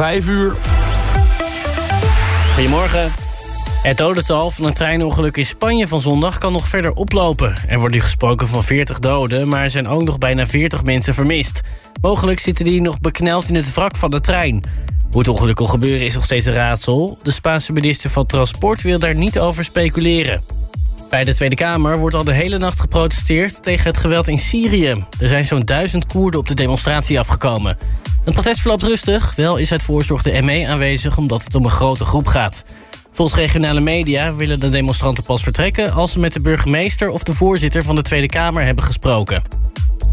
5 uur. Goedemorgen. Het dodental van een treinongeluk in Spanje van zondag kan nog verder oplopen. Er wordt nu gesproken van 40 doden, maar er zijn ook nog bijna 40 mensen vermist. Mogelijk zitten die nog bekneld in het wrak van de trein. Hoe het ongeluk kon gebeuren is nog steeds een raadsel. De Spaanse minister van Transport wil daar niet over speculeren. Bij de Tweede Kamer wordt al de hele nacht geprotesteerd tegen het geweld in Syrië. Er zijn zo'n duizend Koerden op de demonstratie afgekomen. Het protest verloopt rustig, wel is het voorzorgde ME aanwezig omdat het om een grote groep gaat. Volgens regionale media willen de demonstranten pas vertrekken... als ze met de burgemeester of de voorzitter van de Tweede Kamer hebben gesproken.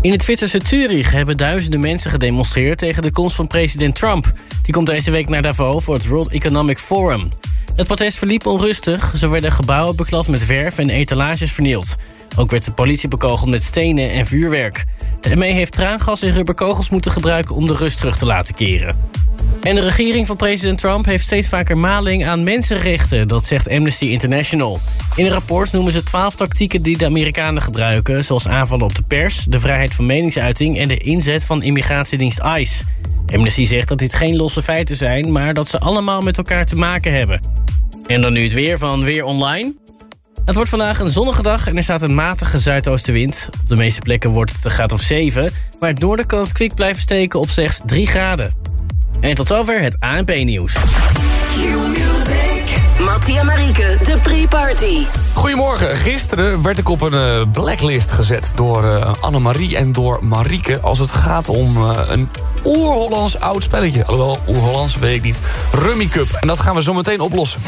In het Zwitserse Zurich hebben duizenden mensen gedemonstreerd... tegen de komst van president Trump. Die komt deze week naar Davos voor het World Economic Forum. Het protest verliep onrustig. Zo werden gebouwen beklad met verf en etalages vernield. Ook werd de politie bekogeld met stenen en vuurwerk. ME heeft traangas en rubberkogels moeten gebruiken om de rust terug te laten keren. En de regering van president Trump heeft steeds vaker maling aan mensenrechten, dat zegt Amnesty International. In een rapport noemen ze twaalf tactieken die de Amerikanen gebruiken, zoals aanvallen op de pers, de vrijheid van meningsuiting en de inzet van immigratiedienst ICE. Amnesty zegt dat dit geen losse feiten zijn, maar dat ze allemaal met elkaar te maken hebben. En dan nu het weer van Weer Online. Het wordt vandaag een zonnige dag en er staat een matige zuidoostenwind. Op de meeste plekken wordt het een graad of 7, maar het noorden kan het kwik blijven steken op slechts 3 graden. En tot zover het ANP-nieuws. Mattia Marieke, de pre-party. Goedemorgen. Gisteren werd ik op een uh, blacklist gezet door uh, Annemarie en door Marieke... als het gaat om uh, een oer-Hollands oud spelletje. Alhoewel, oer-Hollands weet ik niet. Rummy Cup. En dat gaan we zo meteen oplossen.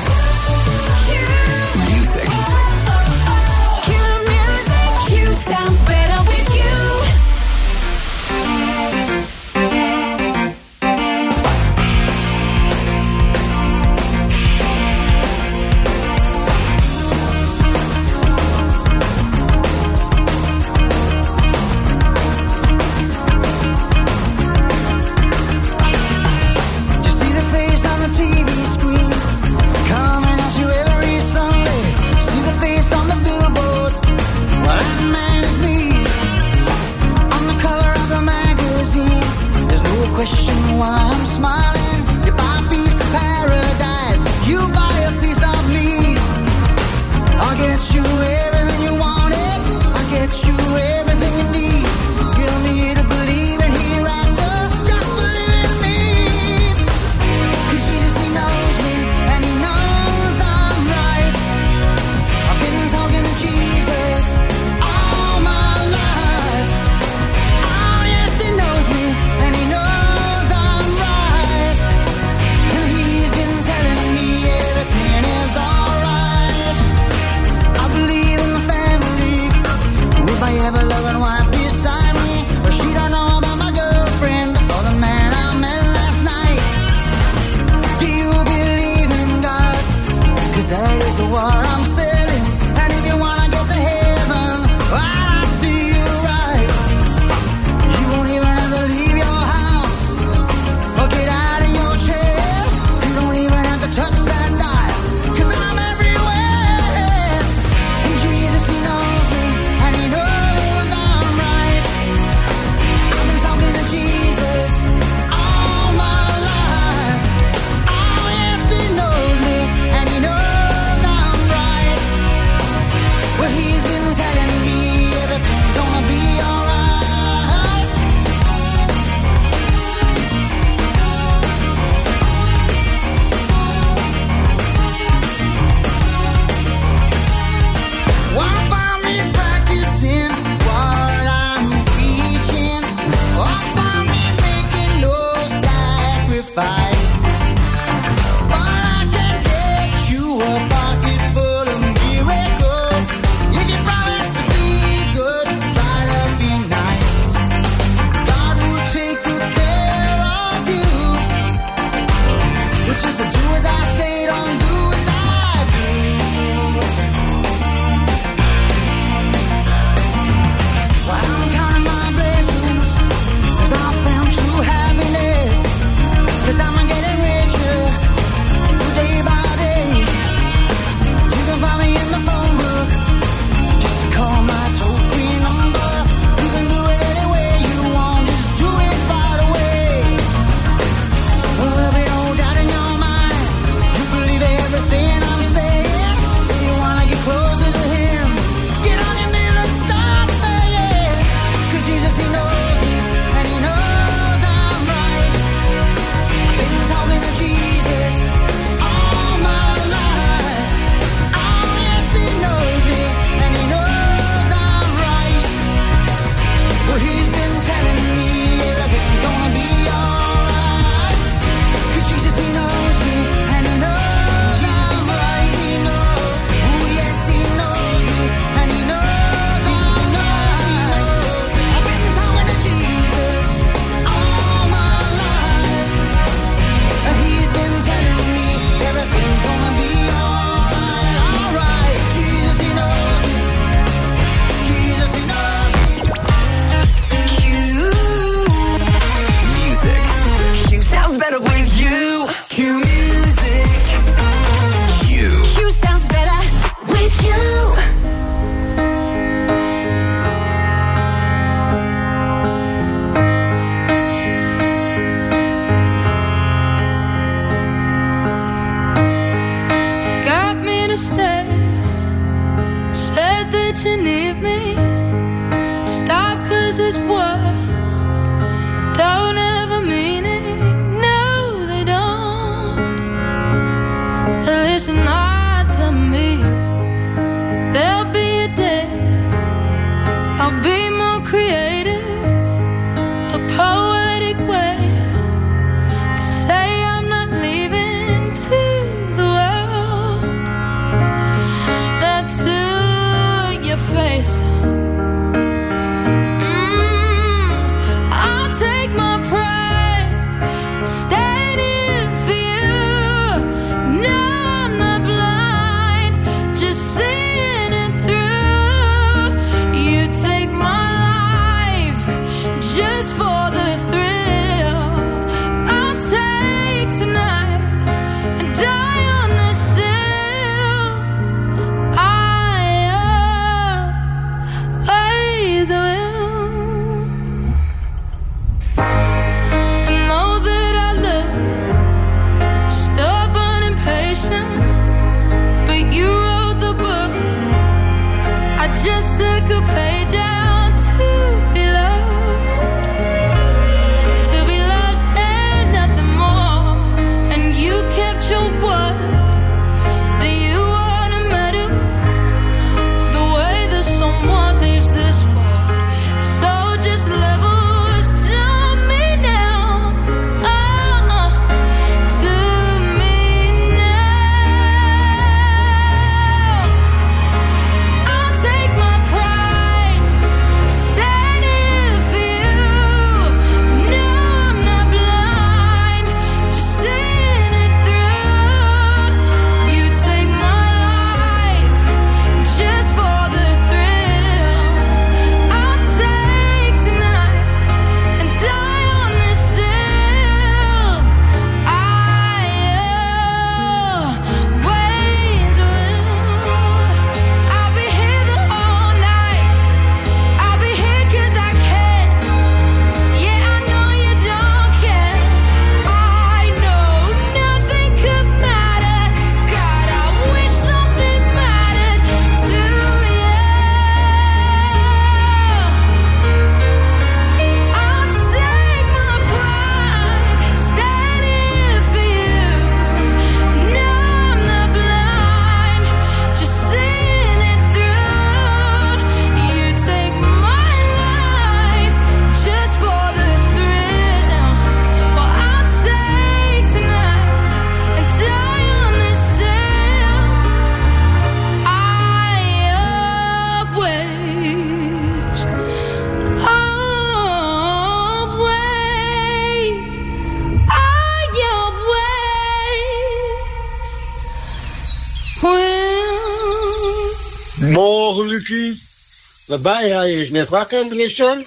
Waarbij is net wakker in.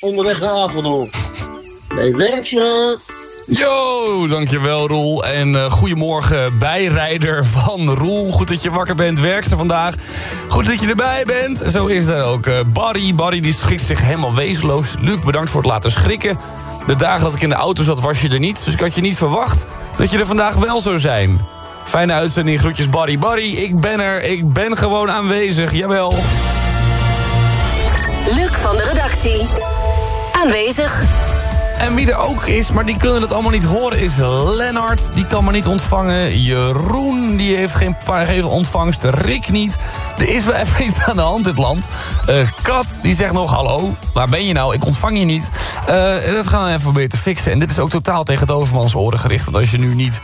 Onderweg naar Apeldoorn. Nee, werk zo. Yo, dankjewel Roel. En eh, goedemorgen bijrijder van Roel. Goed dat je wakker bent, werkster vandaag. Goed dat je erbij bent. Zo is er ook eh, Barry. Barry die schikt zich helemaal wezenloos. Luc, bedankt voor het laten schrikken. De dagen dat ik in de auto zat was je er niet. Dus ik had je niet verwacht dat je er vandaag wel zou zijn. Fijne uitzending, groetjes Barry. Barry, ik ben er. Ik ben gewoon aanwezig, jawel. Luc van de redactie. Aanwezig. En wie er ook is, maar die kunnen het allemaal niet horen, is Lennart. Die kan me niet ontvangen. Jeroen, die heeft geen, ontvangst. Rick niet. Er is wel even iets aan de hand in dit land. Eh, Kat, die zegt nog, hallo, waar ben je nou? Ik ontvang je niet. Eh, dat gaan we even proberen te fixen. En dit is ook totaal tegen de overmans oren gericht. Want als je nu niet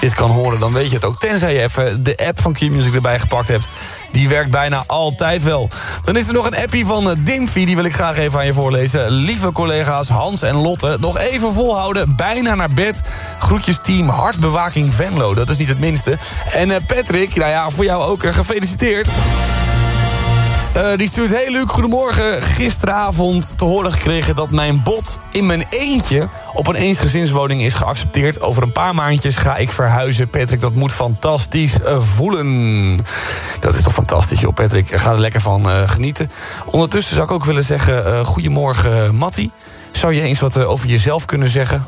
dit kan horen, dan weet je het ook. Tenzij je even de app van Q-Music erbij gepakt hebt. Die werkt bijna altijd wel. Dan is er nog een appie van uh, Dimfy, die wil ik graag even aan je voorlezen. Lieve collega's Hans en Lotte, nog even volhouden. Bijna naar bed. Groetjes team Hartbewaking Venlo, dat is niet het minste. En uh, Patrick, nou ja, voor jou ook uh, gefeliciteerd. Uh, die stuurt, hey Luc, goedemorgen. Gisteravond te horen gekregen dat mijn bod in mijn eentje... op een eensgezinswoning is geaccepteerd. Over een paar maandjes ga ik verhuizen. Patrick, dat moet fantastisch uh, voelen. Dat is toch fantastisch, joh, Patrick. Ga er lekker van uh, genieten. Ondertussen zou ik ook willen zeggen... goedemorgen, Matti. Zou je eens wat over jezelf kunnen zeggen?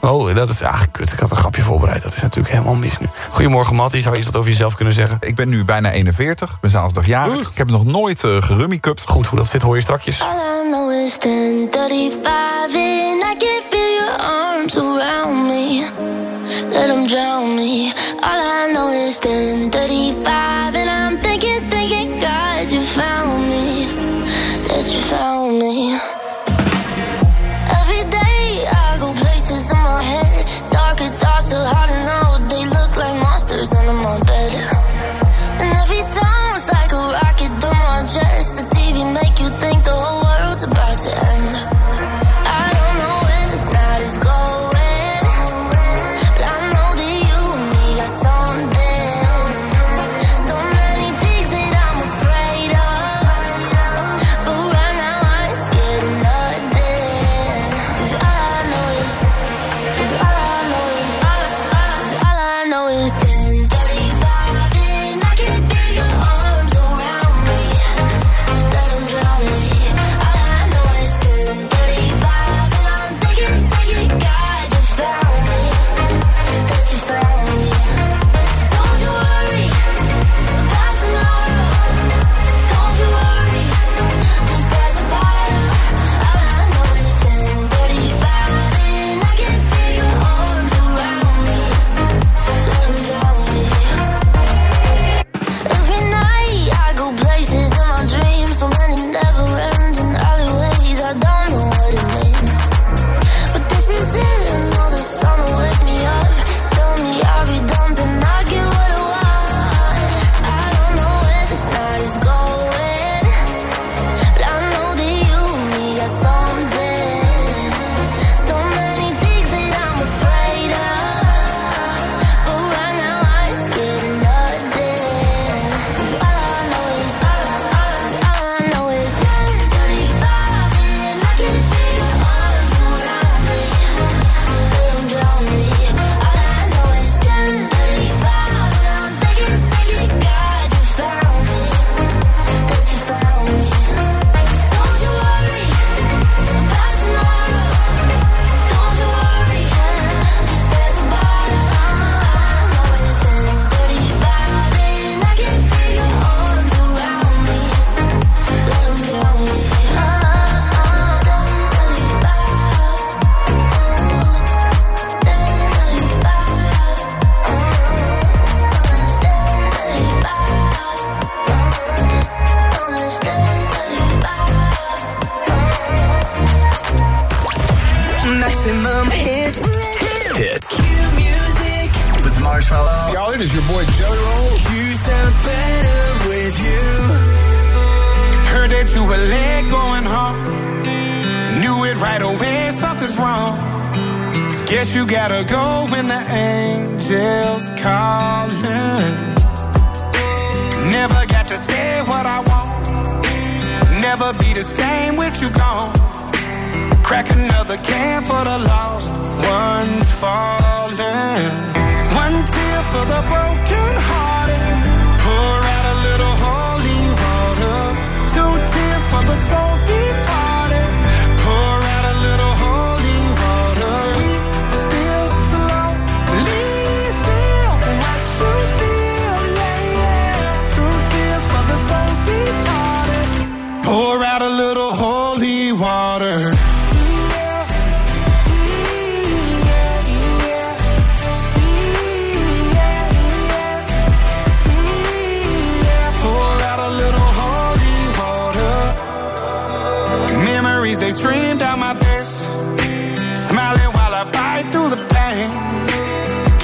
Oh, dat is eigenlijk kut. Ik had een grapje voorbereid. Dat is natuurlijk helemaal mis nu. Goedemorgen, Matty. Zou je iets wat over jezelf kunnen zeggen? Ik ben nu bijna 41. Ben zaterdag jarig. Uf. Ik heb nog nooit eh, uh, gerummicupt. Goed, hoe dat zit hoor je strakjes. All I know is 1035 and I can feel your arms around me. Let them drown me. All I know is 1035 and so hard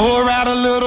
pour out a little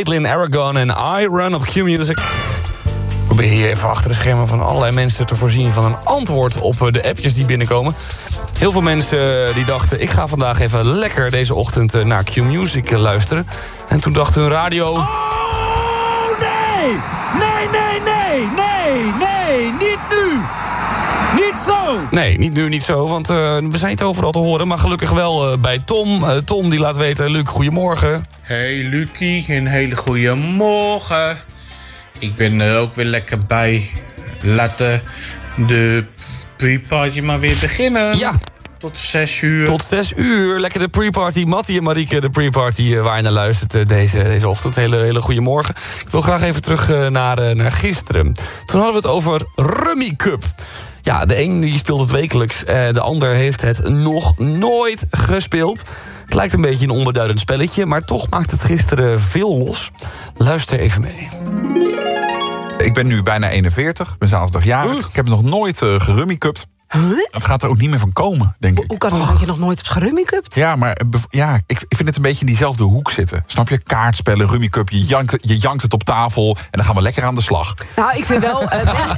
Caitlin Aragon en I Run op Q-Music. Ik probeer hier even achter de schermen van allerlei mensen te voorzien... van een antwoord op eh, de appjes die binnenkomen. Heel veel mensen eh, die dachten... ik ga vandaag even lekker deze ochtend eh, naar Q-Music luisteren. En toen dacht hun radio... Oh, nee! Nee, nee, nee! Nee, nee! Niet nu! Niet zo! Nee, niet nu, niet zo, want uh, we zijn niet overal te horen. Maar gelukkig wel uh, bij Tom. Uh, Tom die laat weten, Luc, goedemorgen. Hey Lucie, een hele goede morgen. Ik ben er ook weer lekker bij. Laten de pre-party maar weer beginnen. Ja. Tot zes uur. Tot zes uur. Lekker de pre-party. Mattie en Marieke, de pre-party waar je naar luistert deze, deze ochtend. Hele, hele goede morgen. Ik wil graag even terug naar, naar gisteren. Toen hadden we het over Rummy Cup. Ja, de een die speelt het wekelijks. Uh, de ander heeft het nog nooit gespeeld. Het lijkt een beetje een onbeduidend spelletje... maar toch maakt het gisteren veel los. Luister even mee. Ik ben nu bijna 41, ben zaterdag jarig. Ik heb nog nooit uh, gerummikupt. Huh? Het gaat er ook niet meer van komen, denk ik. Hoe kan het dat je nog nooit hebt gerummikupt? Ja, maar ja, ik, ik vind het een beetje in diezelfde hoek zitten. Snap je? Kaartspellen, rummikup, je jankt, je jankt het op tafel... en dan gaan we lekker aan de slag. Nou, ik vind wel...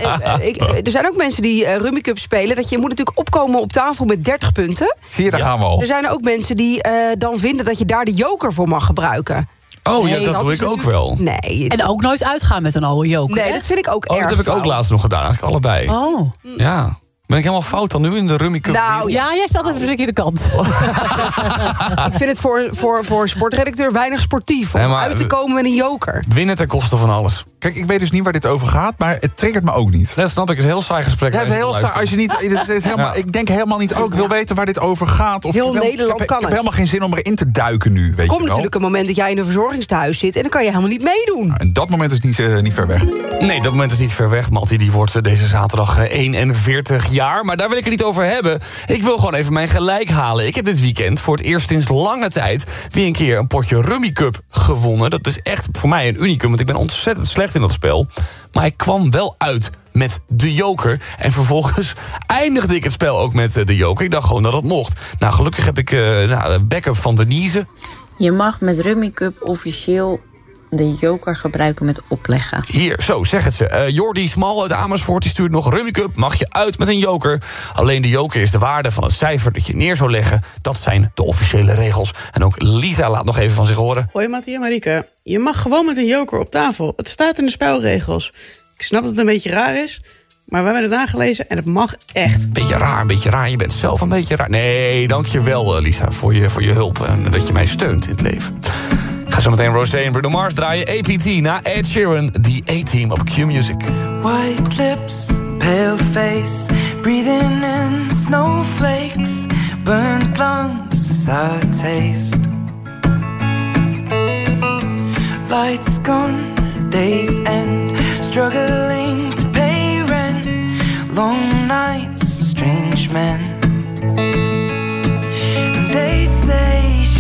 Uh, uh, ik, er zijn ook mensen die uh, rummikup spelen... dat je moet natuurlijk opkomen op tafel met 30 punten. Zie je, daar ja. gaan we al. Er zijn ook mensen die dan vinden dat je daar de joker voor mag gebruiken. Oh nee, ja, dat, dat doe ik ook wel. Nee. En ook nooit uitgaan met een oude joker. Nee, hè? dat vind ik ook oh, erg dat heb ik ook laatst nog gedaan, eigenlijk allebei. Oh. Ja. Ben ik helemaal fout dan nu in de Rummy Cup? Nou, ja, jij staat even de verkeerde kant. ik vind het voor, voor, voor sportredacteur weinig sportief... om Nee, uit te komen met een joker. Winnen ten koste van alles. Kijk, ik weet dus niet waar dit over gaat, maar het triggert me ook niet. Dat snap ik, het is een heel saai gesprek. Ja, het is heel saai. Als je niet, het is helemaal, Ja. Ik denk helemaal niet ook, ik wil weten waar dit over gaat. Of Heel ik Nederland ik heb, kan Ik heb helemaal geen zin om erin te duiken nu, weet Er komt natuurlijk een moment dat jij in een verzorgingstehuis zit... en dan kan je helemaal niet meedoen. En dat moment is niet, eh, niet ver weg. Nee, dat moment is niet ver weg. Mattie die wordt eh, deze zaterdag eh, 41 jaar. Maar daar wil ik het niet over hebben. Ik wil gewoon even mijn gelijk halen. Ik heb dit weekend voor het eerst sinds lange tijd... weer een keer een potje Rummy Cup gewonnen. Dat is echt voor mij een unicum, want ik ben ontzettend slecht in dat spel. Maar ik kwam wel uit met de joker. En vervolgens eindigde ik het spel ook met eh, de joker. Ik dacht gewoon dat het mocht. Nou, gelukkig heb ik eh nou, de backup van Denise. Je mag met Rummy Cup officieel de joker gebruiken met opleggen. Hier, zo, zeg het ze. Eh Jordi Smal uit Amersfoort die stuurt nog Rummy Cup. Mag je uit met een joker. Alleen de joker is de waarde van het cijfer dat je neer zou leggen. Dat zijn de officiële regels. En ook Lisa laat nog even van zich horen. Hoi Mattie en Marieke. Je mag gewoon met een joker op tafel. Het staat in de spelregels. Ik snap dat het een beetje raar is, maar we hebben het nagelezen en het mag echt. Beetje raar, een beetje raar. Je bent zelf een beetje raar. Nee, dankjewel eh, Lisa voor je, voor je hulp. En dat je mij steunt in het leven. Ik ga zo meteen Rosé en Bruno Mars draaien. APT na Ed Sheeran, the A-Team op Q-Music. White lips, pale face, breathing in snowflakes, burnt lungs, sour taste. Lights gone, days end, struggling to pay rent, long nights, strange men. They say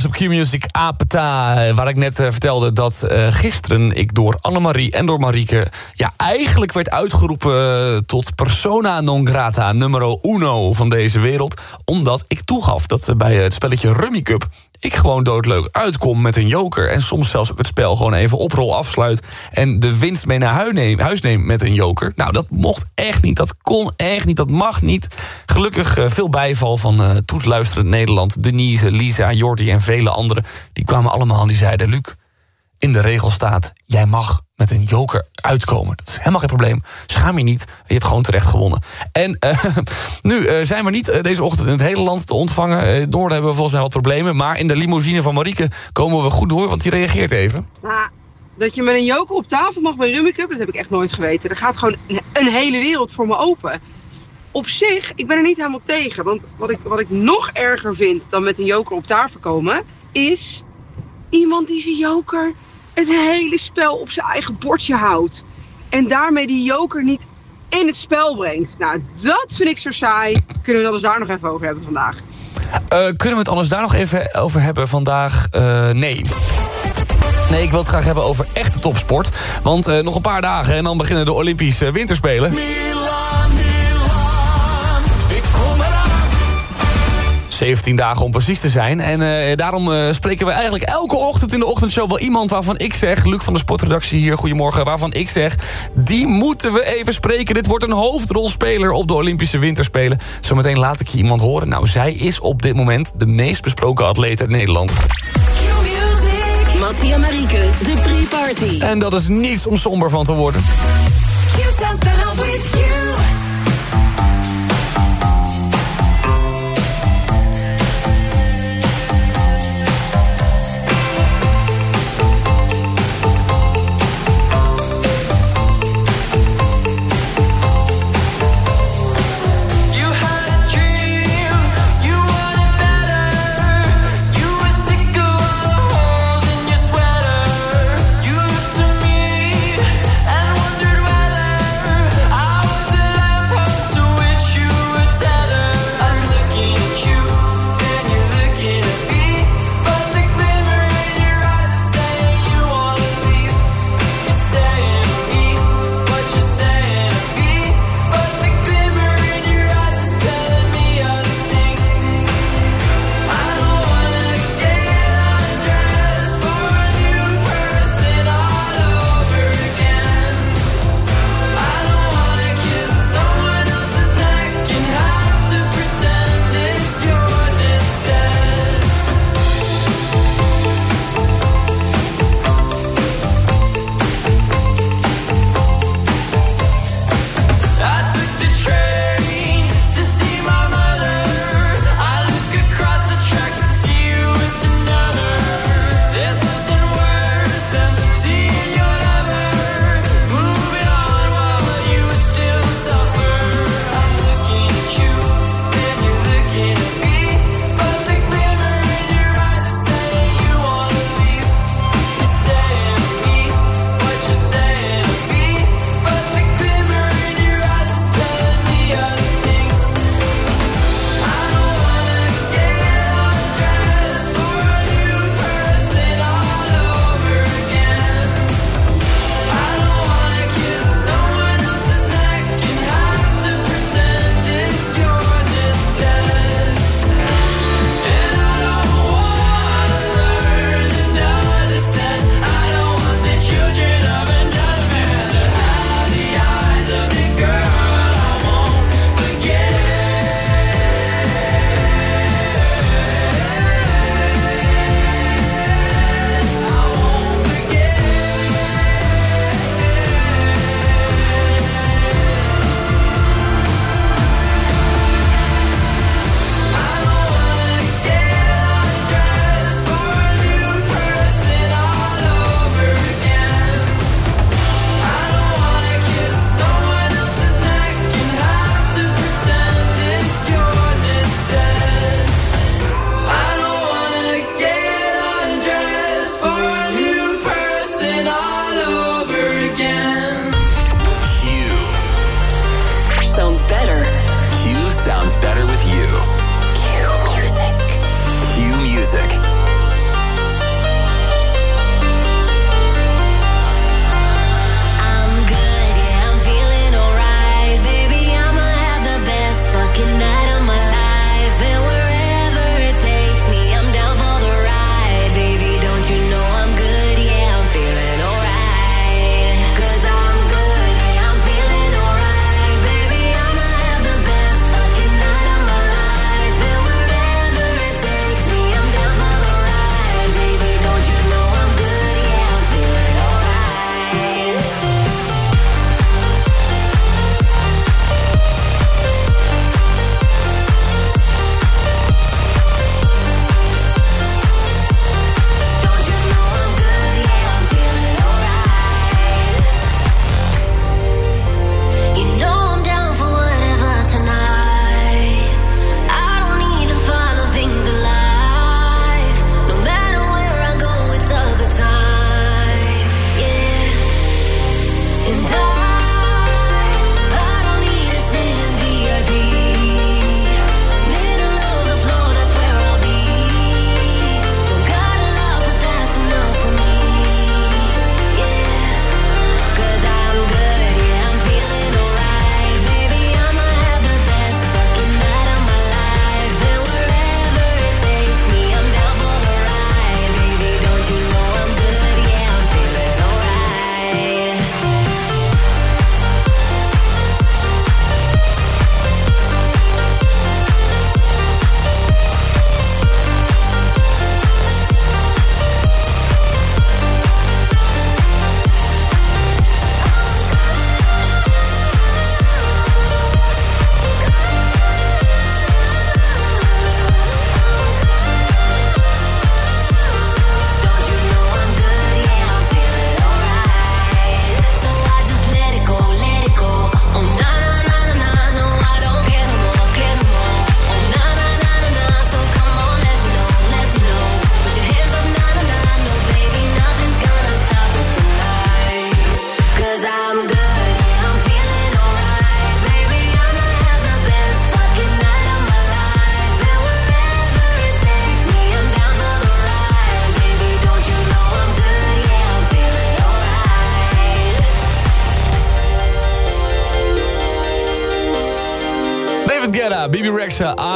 Paarse Music Apeta. Eh, waar ik net eh, vertelde dat eh, gisteren ik door Annemarie en door Marieke... ja, eigenlijk werd uitgeroepen tot persona non grata numero uno van deze wereld. Omdat ik toegaf dat bij het spelletje Rummy Cup ik gewoon doodleuk uitkom met een joker... en soms zelfs ook het spel gewoon even oprol afsluit... en de winst mee naar huis neem met een joker. Nou, dat mocht echt niet, dat kon echt niet, dat mag niet. Gelukkig veel bijval van uh, toetluisterend Nederland... Denise, Lisa, Jordi en vele anderen. Die kwamen allemaal en die zeiden... Luc, in de regel staat, jij mag met een joker uitkomen. Dat is helemaal geen probleem. Schaam je niet. Je hebt gewoon terecht gewonnen. En eh, nu eh, zijn we niet eh, deze ochtend in het hele land te ontvangen. In Noorden hebben we volgens mij wat problemen. Maar in de limousine van Marieke komen we goed door, want die reageert even. Maar dat je met een joker op tafel mag bij Rummikub, dat heb ik echt nooit geweten. Er gaat gewoon een, een hele wereld voor me open. Op zich, ik ben er niet helemaal tegen. Want wat ik, wat ik nog erger vind dan met een joker op tafel komen is iemand die zijn joker het hele spel op zijn eigen bordje houdt. En daarmee die joker niet in het spel brengt. Nou, dat vind ik zo saai. Kunnen we het alles daar nog even over hebben vandaag? Eh, kunnen we het alles daar nog even over hebben vandaag? Eh, nee. Nee, ik wil het graag hebben over echte topsport. Want eh, nog een paar dagen en dan beginnen de Olympische Winterspelen. 17 dagen om precies te zijn. En eh, daarom eh, spreken we eigenlijk elke ochtend in de ochtendshow wel iemand waarvan ik zeg... Luc van de sportredactie hier, goedemorgen. Waarvan ik zeg, die moeten we even spreken. Dit wordt een hoofdrolspeler op de Olympische Winterspelen. Zometeen laat ik je iemand horen. Nou, zij is op dit moment de meest besproken atleet uit Nederland. Mattia Marieke, de pre-party. En dat is niets om somber van te worden. You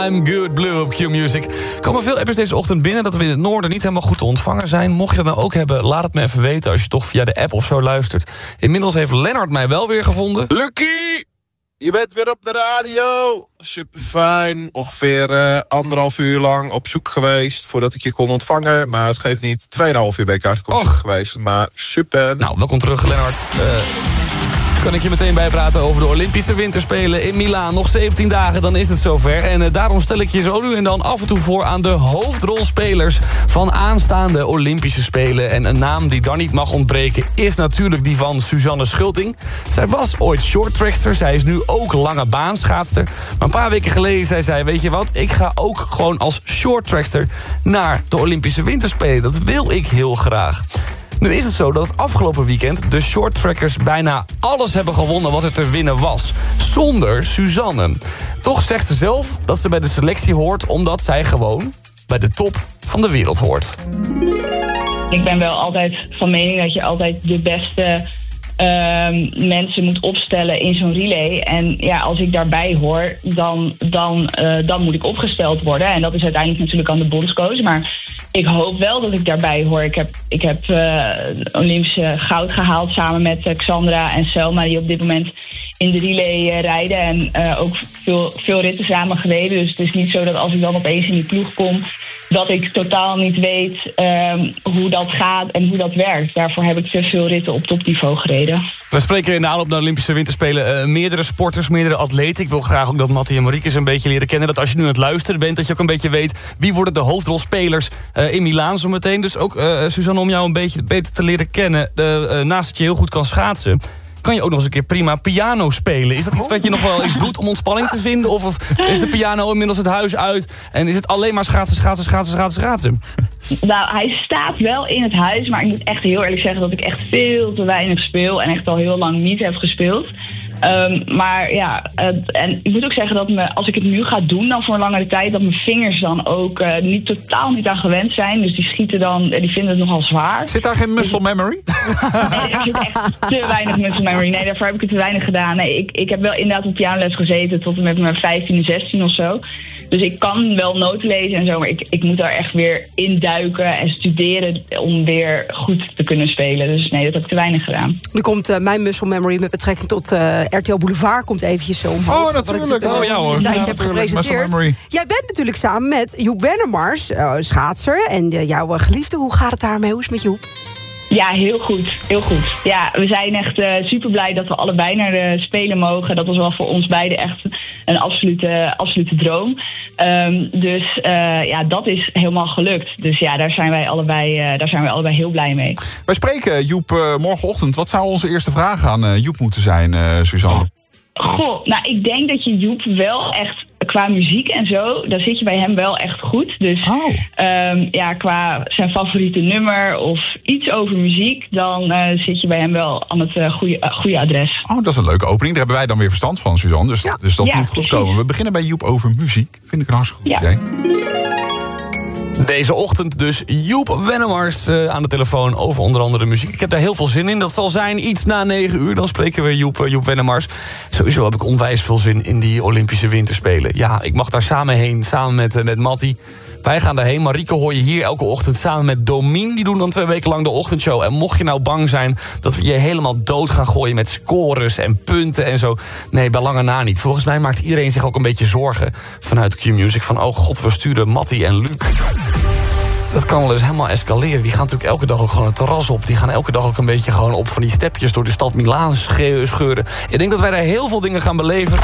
I'm Good Blue op Q-Music. Er komen veel appers deze ochtend binnen dat we in het noorden niet helemaal goed te ontvangen zijn. Mocht je dat nou ook hebben, laat het me even weten als je toch via de app of zo luistert. Inmiddels heeft Lennart mij wel weer gevonden. Lucky! Je bent weer op de radio. Super fijn. Ongeveer eh, anderhalf uur lang op zoek geweest voordat ik je kon ontvangen. Maar het geeft niet. Tweeënhalf uur ben ik eigenlijk op zoek geweest. Maar super. Nou, welkom terug, Lennart. Eh, kan ik je meteen bijpraten over de Olympische Winterspelen in Milaan. Nog 17 dagen, dan is het zover. En eh, daarom stel ik je zo nu en dan af en toe voor aan de hoofdrolspelers van aanstaande Olympische Spelen. En een naam die dan niet mag ontbreken is natuurlijk die van Suzanne Schulting. Zij was ooit shorttrackster, zij is nu ook lange baanschaatster. Maar een paar weken geleden zei zij, weet je wat, ik ga ook gewoon als shorttrackster naar de Olympische Winterspelen. Dat wil ik heel graag. Nu is het zo dat het afgelopen weekend de shorttrackers bijna alles hebben gewonnen wat er te winnen was. Zonder Suzanne. Toch zegt ze zelf dat ze bij de selectie hoort omdat zij gewoon bij de top van de wereld hoort. Ik ben wel altijd van mening dat je altijd de beste ehm, mensen moet opstellen in zo'n relay. En ja, als ik daarbij hoor, dan, dan, eh, dan moet ik opgesteld worden. En dat is uiteindelijk natuurlijk aan de bondscoach. Maar ik hoop wel dat ik daarbij hoor. Ik heb, ik heb eh, Olympische goud gehaald samen met eh, Xandra en Selma... die op dit moment in de relay rijden. En ook veel, veel ritten samen gereden. Dus het is niet zo dat als ik dan opeens in die ploeg kom... dat ik totaal niet weet ehm, hoe dat gaat en hoe dat werkt. Daarvoor heb ik te veel ritten op topniveau gereden. We spreken in de aanloop naar de Olympische Winterspelen eh, meerdere sporters, meerdere atleten. Ik wil graag ook dat Mattie en Marieke een beetje leren kennen. Dat als je nu aan het luisteren bent, dat je ook een beetje weet... wie worden de hoofdrolspelers eh, in Milaan zo meteen. Dus ook, eh Suzanne, om jou een beetje beter te leren kennen... naast dat je heel goed kan schaatsen... kan je ook nog eens een keer prima piano spelen. Is dat iets wat je nog wel eens doet om ontspanning te vinden? Of, of is de piano inmiddels het huis uit... en is het alleen maar schaatsen, schaatsen, schaatsen, schaatsen, schaatsen? Nou, hij staat wel in het huis, maar ik moet echt heel eerlijk zeggen dat ik echt veel te weinig speel en echt al heel lang niet heb gespeeld. Ehm, maar ja, het- en ik moet ook zeggen dat me, als ik het nu ga doen dan voor een langere tijd, dat mijn vingers dan ook eh, niet totaal niet aan gewend zijn. Dus die schieten dan, eh, die vinden het nogal zwaar. Zit daar geen muscle memory? Nee, er zit echt te weinig muscle memory. Nee, daarvoor heb ik het te weinig gedaan. Nee, ik, ik heb wel inderdaad op pianoles gezeten tot en met mijn 15 en 16 of zo. Dus ik kan wel noten lezen en zo, maar ik, ik moet daar echt weer induiken en studeren om weer goed te kunnen spelen. Dus nee, dat heb ik te weinig gedaan. Nu komt eh, mijn muscle memory met betrekking tot eh, RTL Boulevard komt eventjes zo omhoog. Oh, ik natuurlijk. Oh, ja, hoor. Ja, heb gepresenteerd. memory. Jij bent natuurlijk samen met Joep Wennemars, eh, schaatser. En jouw geliefde, hoe gaat het daarmee? Hoe is het met Joep? Ja, heel goed. Heel goed. Ja, we zijn echt super blij dat we allebei naar de Spelen mogen. Dat was wel voor ons beiden echt een absolute, absolute droom. Ehm, dus eh, ja, dat is helemaal gelukt. Dus ja, daar zijn wij allebei, eh, daar zijn wij allebei heel blij mee. Wij spreken Joep eh, morgenochtend. Wat zou onze eerste vraag aan eh, Joep moeten zijn, eh, Suzanne? Goh, nou, ik denk dat je Joep wel echt qua muziek en zo, daar zit je bij hem wel echt goed. Dus ehm, ja, qua zijn favoriete nummer of iets over muziek, dan eh, zit je bij hem wel aan het eh, goede, eh, goede adres. Oh, dat is een leuke opening. Daar hebben wij dan weer verstand van, Suzanne. Dus, dus dat Ja, moet goed precies. komen. We beginnen bij Joep over muziek. Vind ik een hartstikke goed idee. Deze ochtend dus Joep Wennemars eh, aan de telefoon over onder andere muziek. Ik heb daar heel veel zin in. Dat zal zijn iets na 9 uur. Dan spreken we Joep, eh, Joep Wennemars. Sowieso heb ik onwijs veel zin in die Olympische Winterspelen. Ja, ik mag daar samen heen, samen met, eh, met Matti. Wij gaan daarheen. Marieke hoor je hier elke ochtend samen met Domien. Die doen dan twee weken lang de ochtendshow. En mocht je nou bang zijn dat we je helemaal dood gaan gooien... met scores en punten en zo. Nee, bij lange na niet. Volgens mij maakt iedereen zich ook een beetje zorgen vanuit Q-Music. Van, oh god, we sturen Matti en Luc. Dat kan wel eens helemaal escaleren. Die gaan natuurlijk elke dag ook gewoon het terras op. Die gaan elke dag ook een beetje gewoon op van die stepjes... door de stad Milaan sche- scheuren. Ik denk dat wij daar heel veel dingen gaan beleven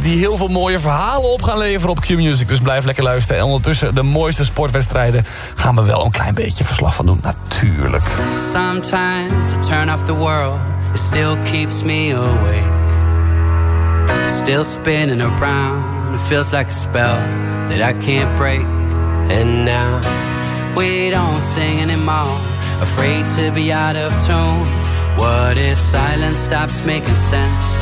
die heel veel mooie verhalen op gaan leveren op Q-Music. Dus blijf lekker luisteren. En ondertussen de mooiste sportwedstrijden gaan we wel een klein beetje verslag van doen. Natuurlijk. Sometimes I turn off the world, it still keeps me awake. It's still spinning around, it feels like a spell that I can't break. And now we don't sing anymore, afraid to be out of tune. What if silence stops making sense?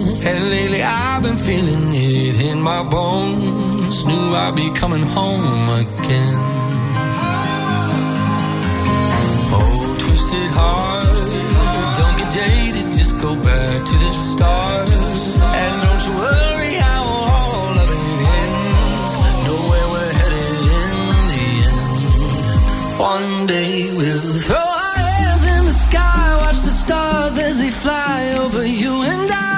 And lately I've been feeling it in my bones. Knew I'd be coming home again. Oh, twisted heart, don't get jaded, just go back to the start. And don't you worry how all of it ends. Know where we're headed in the end. One day we'll throw our hands in the sky, watch the stars as they fly over you and I.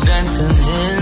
dancing in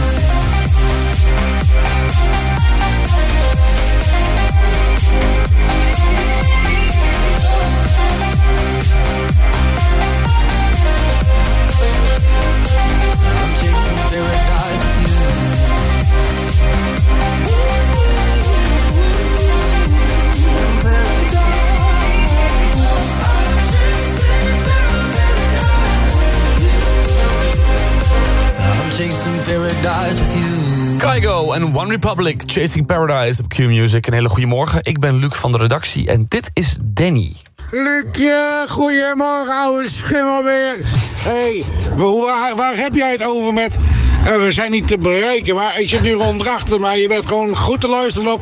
Kaigo en One Republic, Chasing Paradise op Q-Music. Een hele goedemorgen. Ik ben Luc van de redactie en dit is Danny. Lucje, goedemorgen oude schimmelbeer. Hé, hey, waar, waar heb jij het over met eh, we zijn niet te bereiken, maar ik zit nu rondachter, maar je bent gewoon goed te luisteren op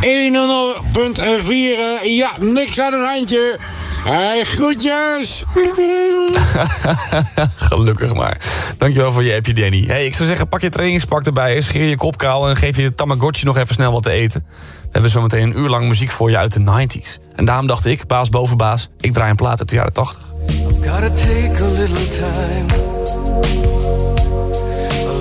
10.4, Ja, niks aan het handje. Hey, groetjes! Gelukkig maar. Dankjewel voor je appje, Danny. Hey, ik zou zeggen, pak je trainingspak erbij, scheer je kop kaal... en geef je Tamagotchi nog even snel wat te eten. We hebben zometeen een uur lang muziek voor je uit de 90s. En daarom dacht ik, baas boven baas, ik draai een plaat uit de jaren 80. I've gotta take a little time.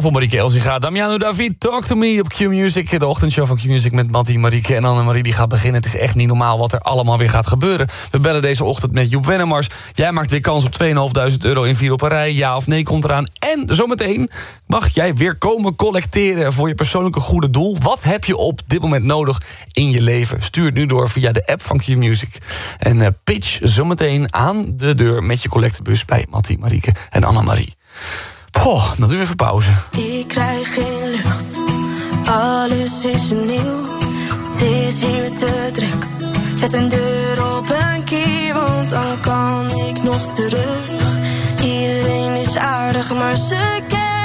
Van Marieke Elsie gaat. Damiano David, Talk To Me op Q-Music. De ochtendshow van Q-Music met Mattie, Marieke en Annemarie. Die gaat beginnen. Het is echt niet normaal wat er allemaal weer gaat gebeuren. We bellen deze ochtend met Joep Wennemars. Jij maakt weer kans op 2.500 euro in vier op een rij. Ja of nee komt eraan. En zometeen mag jij weer komen collecteren voor je persoonlijke goede doel. Wat heb je op dit moment nodig in je leven? Stuur het nu door via de app van Q-Music. En eh, pitch zometeen aan de deur met je collectebus bij Mattie, Marieke en Annemarie. Poh, dan doen we even pauze. Ik krijg geen lucht, alles is nieuw. Het is hier te druk. Zet een deur op een keer, want dan kan ik nog terug. Iedereen is aardig, maar ze kennen.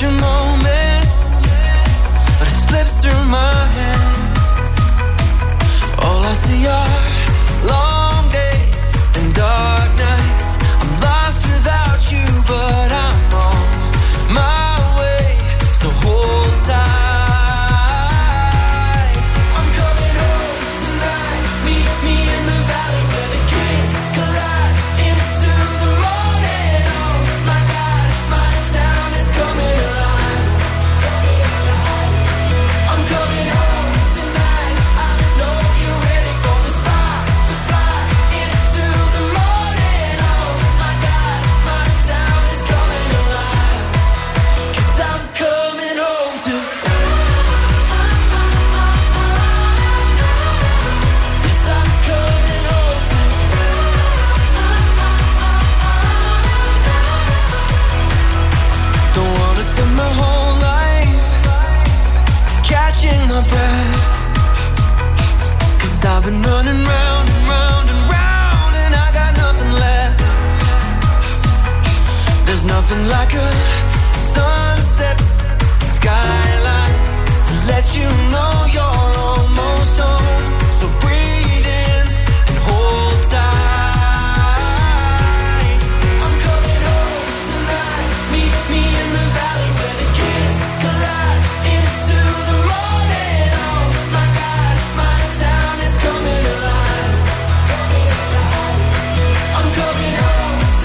you know